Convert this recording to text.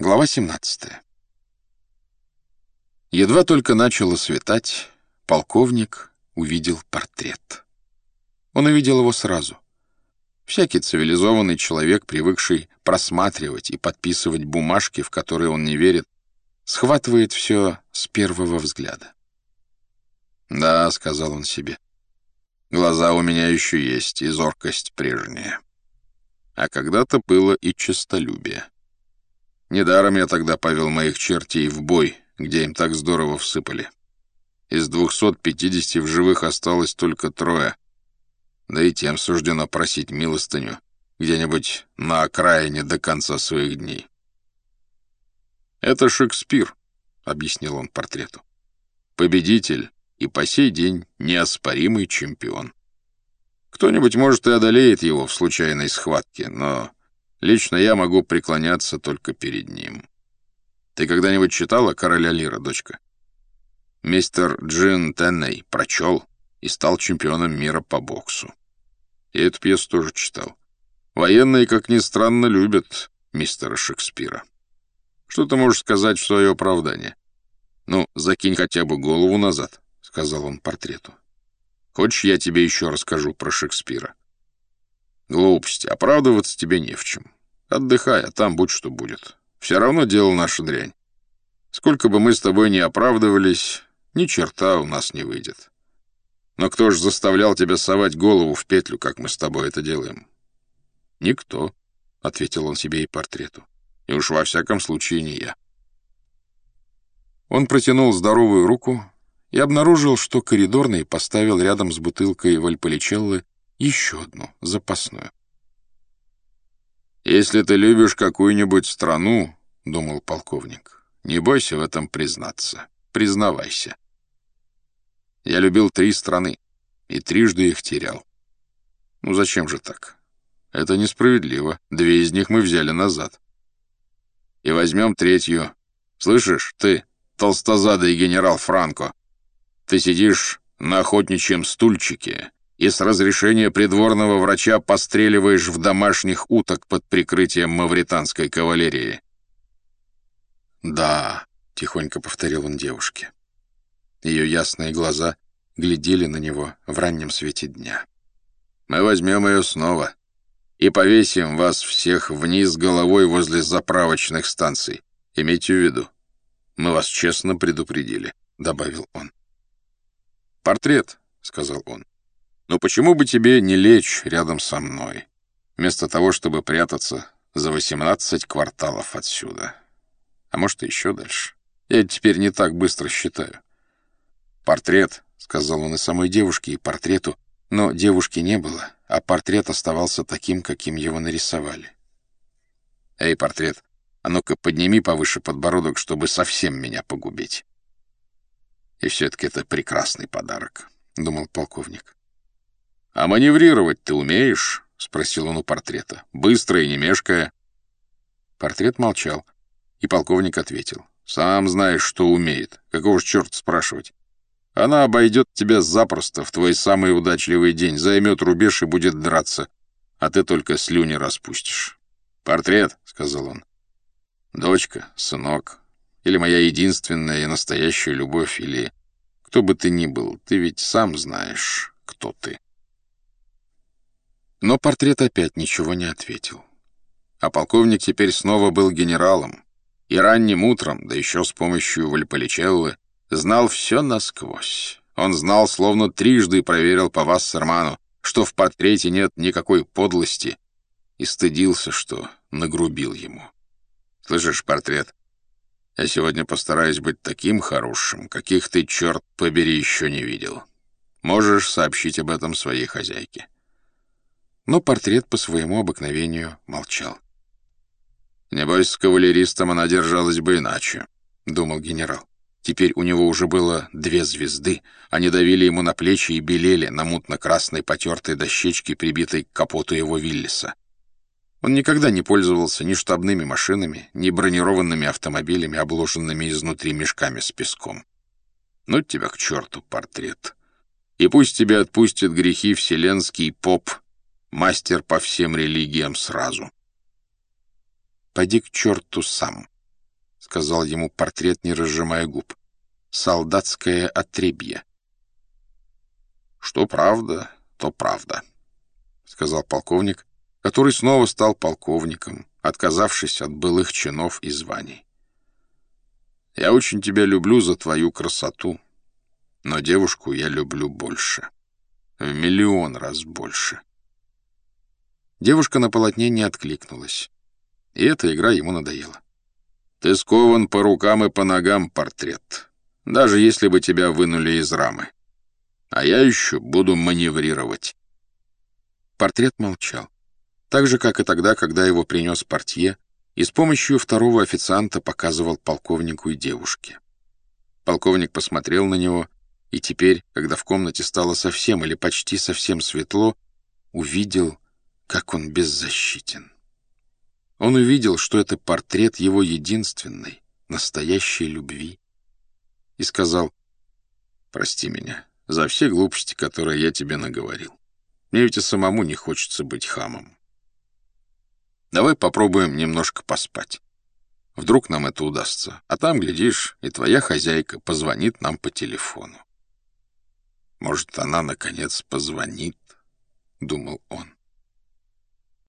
Глава 17. Едва только начало светать, полковник увидел портрет. Он увидел его сразу. Всякий цивилизованный человек, привыкший просматривать и подписывать бумажки, в которые он не верит, схватывает все с первого взгляда. «Да», — сказал он себе, — «глаза у меня еще есть, и зоркость прежняя. А когда-то было и честолюбие». Недаром я тогда повел моих чертей в бой, где им так здорово всыпали. Из 250 в живых осталось только трое. Да и тем суждено просить милостыню где-нибудь на окраине до конца своих дней. «Это Шекспир», — объяснил он портрету. «Победитель и по сей день неоспоримый чемпион. Кто-нибудь, может, и одолеет его в случайной схватке, но Лично я могу преклоняться только перед ним. Ты когда-нибудь читала «Короля Лира», дочка? Мистер Джин Тенней прочел и стал чемпионом мира по боксу. Я эту пьесу тоже читал. Военные, как ни странно, любят мистера Шекспира. Что ты можешь сказать в свое оправдание? Ну, закинь хотя бы голову назад, — сказал он портрету. Хочешь, я тебе еще расскажу про Шекспира? Глупости, оправдываться тебе не в чем. Отдыхай, а там будь что будет. Все равно дело наша дрянь. Сколько бы мы с тобой ни оправдывались, ни черта у нас не выйдет. Но кто ж заставлял тебя совать голову в петлю, как мы с тобой это делаем? Никто, — ответил он себе и портрету. И уж во всяком случае не я. Он протянул здоровую руку и обнаружил, что коридорный поставил рядом с бутылкой Вальполичеллы еще одну, запасную. «Если ты любишь какую-нибудь страну, — думал полковник, — не бойся в этом признаться. Признавайся. Я любил три страны и трижды их терял. Ну зачем же так? Это несправедливо. Две из них мы взяли назад. И возьмем третью. Слышишь, ты, толстозадый генерал Франко, ты сидишь на охотничьем стульчике и с разрешения придворного врача постреливаешь в домашних уток под прикрытием мавританской кавалерии. «Да», — тихонько повторил он девушке. Ее ясные глаза глядели на него в раннем свете дня. «Мы возьмем ее снова и повесим вас всех вниз головой возле заправочных станций. Имейте в виду, мы вас честно предупредили», — добавил он. «Портрет», — сказал он. Но почему бы тебе не лечь рядом со мной, вместо того, чтобы прятаться за 18 кварталов отсюда? А может, и еще дальше. Я теперь не так быстро считаю. Портрет, — сказал он и самой девушке, и портрету, но девушки не было, а портрет оставался таким, каким его нарисовали. Эй, портрет, а ну-ка подними повыше подбородок, чтобы совсем меня погубить. И все-таки это прекрасный подарок, — думал полковник. «А маневрировать ты умеешь?» — спросил он у портрета. «Быстро и не мешкая». Портрет молчал, и полковник ответил. «Сам знаешь, что умеет. Какого ж черта спрашивать? Она обойдет тебя запросто в твой самый удачливый день, займет рубеж и будет драться, а ты только слюни распустишь». «Портрет», — сказал он. «Дочка, сынок, или моя единственная и настоящая любовь, или кто бы ты ни был, ты ведь сам знаешь, кто ты». Но портрет опять ничего не ответил. А полковник теперь снова был генералом, и ранним утром, да еще с помощью Вальполичеллы, знал все насквозь. Он знал, словно трижды проверил по Вассерману, что в портрете нет никакой подлости, и стыдился, что нагрубил ему. «Слышишь, портрет, я сегодня постараюсь быть таким хорошим, каких ты, черт побери, еще не видел. Можешь сообщить об этом своей хозяйке». Но портрет по своему обыкновению молчал. «Небось, с кавалеристом она держалась бы иначе», — думал генерал. Теперь у него уже было две звезды. Они давили ему на плечи и белели на мутно-красной потертой дощечке, прибитой к капоту его Виллиса. Он никогда не пользовался ни штабными машинами, ни бронированными автомобилями, обложенными изнутри мешками с песком. Ну тебя к черту, портрет. И пусть тебя отпустит грехи вселенский поп мастер по всем религиям сразу. «Поди к черту сам», сказал ему портрет, не разжимая губ. «Солдатское отребье». «Что правда, то правда», — сказал полковник, который снова стал полковником, отказавшись от былых чинов и званий. «Я очень тебя люблю за твою красоту, но девушку я люблю больше, в миллион раз больше». Девушка на полотне не откликнулась, и эта игра ему надоела. «Ты скован по рукам и по ногам, портрет, даже если бы тебя вынули из рамы. А я еще буду маневрировать». Портрет молчал так же, как и тогда, когда его принес портье и с помощью второго официанта показывал полковнику и девушке. Полковник посмотрел на него, и теперь, когда в комнате стало совсем или почти совсем светло, увидел, как он беззащитен. Он увидел, что это портрет его единственной, настоящей любви, и сказал, «Прости меня за все глупости, которые я тебе наговорил. Мне ведь и самому не хочется быть хамом». Давай попробуем немножко поспать. Вдруг нам это удастся. А там, глядишь, и твоя хозяйка позвонит нам по телефону. Может, она, наконец, позвонит, — думал он.